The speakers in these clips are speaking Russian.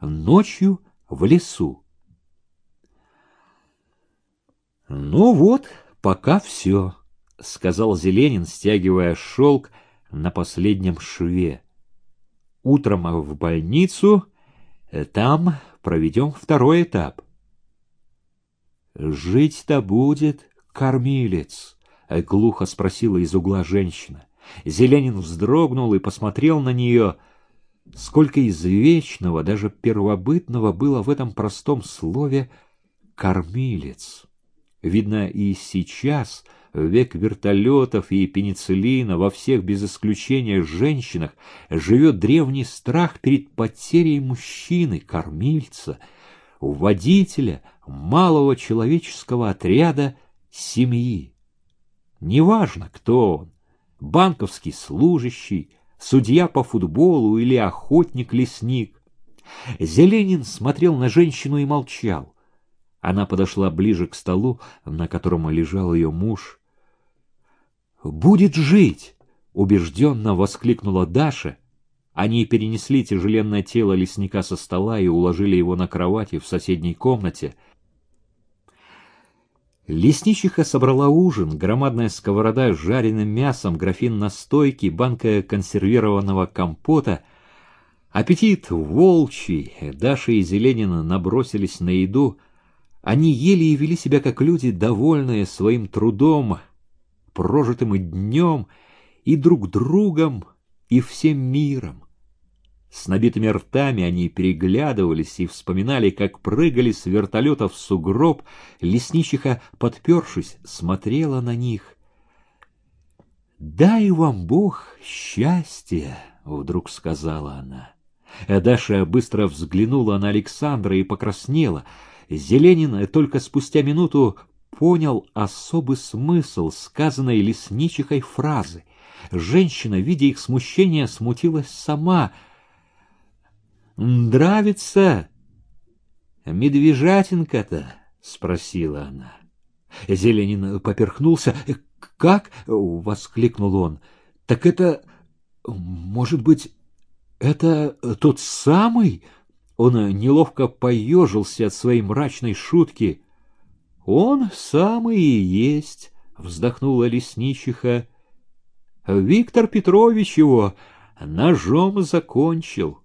ночью в лесу. «Ну вот, пока все», — сказал Зеленин, стягивая шелк на последнем шве. «Утром в больницу, там проведем второй этап». «Жить-то будет, кормилец», — глухо спросила из угла женщина. Зеленин вздрогнул и посмотрел на нее. Сколько извечного, даже первобытного было в этом простом слове «кормилец». Видно, и сейчас, в век вертолетов и пенициллина, во всех без исключения женщинах, живет древний страх перед потерей мужчины, кормильца, водителя малого человеческого отряда семьи. Неважно, кто он, банковский служащий, судья по футболу или охотник-лесник. Зеленин смотрел на женщину и молчал. Она подошла ближе к столу, на котором лежал ее муж. «Будет жить!» — убежденно воскликнула Даша. Они перенесли тяжеленное тело лесника со стола и уложили его на кровати в соседней комнате. Лесничиха собрала ужин, громадная сковорода с жареным мясом, графин настойки, банка консервированного компота. Аппетит волчий. Даша и Зеленина набросились на еду — они ели и вели себя как люди, довольные своим трудом, прожитым и днем, и друг другом, и всем миром. С набитыми ртами они переглядывались и вспоминали, как прыгали с вертолета в сугроб, лесничиха, подпершись, смотрела на них. «Дай вам Бог счастья!» — вдруг сказала она. Даша быстро взглянула на Александра и покраснела — Зеленин только спустя минуту понял особый смысл сказанной лесничихой фразы. Женщина, видя их смущение, смутилась сама. «Нравится медвежатинка-то?» — спросила она. Зеленин поперхнулся. «Как?» — воскликнул он. «Так это, может быть, это тот самый?» Он неловко поежился от своей мрачной шутки. «Он самый и есть», — вздохнула лесничиха. «Виктор Петрович его ножом закончил».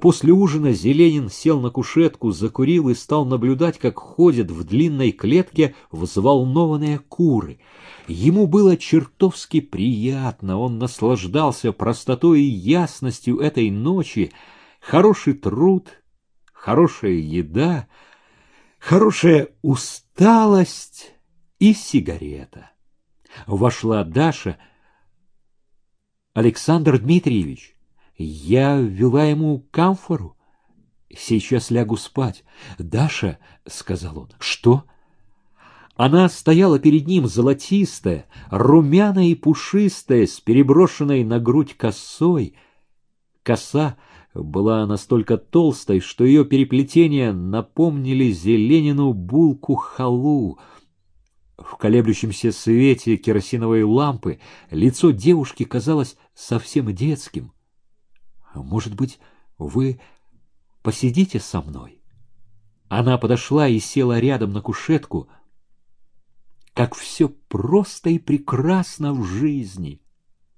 После ужина Зеленин сел на кушетку, закурил и стал наблюдать, как ходят в длинной клетке взволнованные куры. Ему было чертовски приятно, он наслаждался простотой и ясностью этой ночи, хороший труд, хорошая еда, хорошая усталость и сигарета. Вошла Даша. Александр Дмитриевич, я ввела ему камфору. Сейчас лягу спать. Даша, — сказал он, — что? Она стояла перед ним золотистая, румяная и пушистая, с переброшенной на грудь косой. Коса была настолько толстой, что ее переплетения напомнили Зеленину булку халу. В колеблющемся свете керосиновой лампы лицо девушки казалось совсем детским. «Может быть, вы посидите со мной?» Она подошла и села рядом на кушетку. Как все просто и прекрасно в жизни!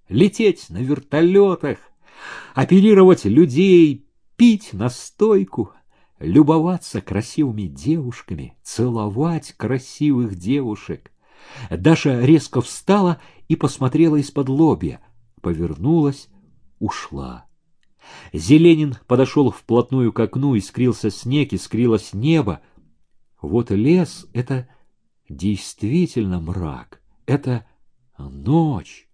Лететь на вертолетах, оперировать людей, пить настойку, любоваться красивыми девушками, целовать красивых девушек. Даша резко встала и посмотрела из-под лобья, повернулась, ушла. Зеленин подошел вплотную к окну, искрился снег, искрилось небо. Вот лес — это действительно мрак, это ночь.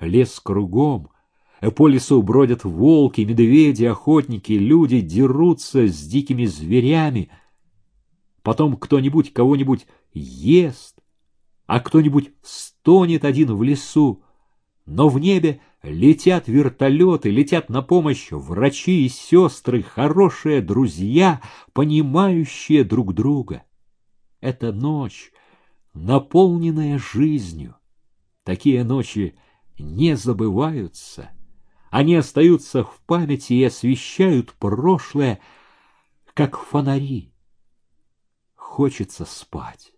Лес кругом, по лесу бродят волки, медведи, охотники, люди дерутся с дикими зверями. Потом кто-нибудь кого-нибудь ест, а кто-нибудь стонет один в лесу. Но в небе летят вертолеты, летят на помощь врачи и сестры, хорошие друзья, понимающие друг друга. Это ночь, наполненная жизнью. Такие ночи не забываются. Они остаются в памяти и освещают прошлое, как фонари. Хочется спать.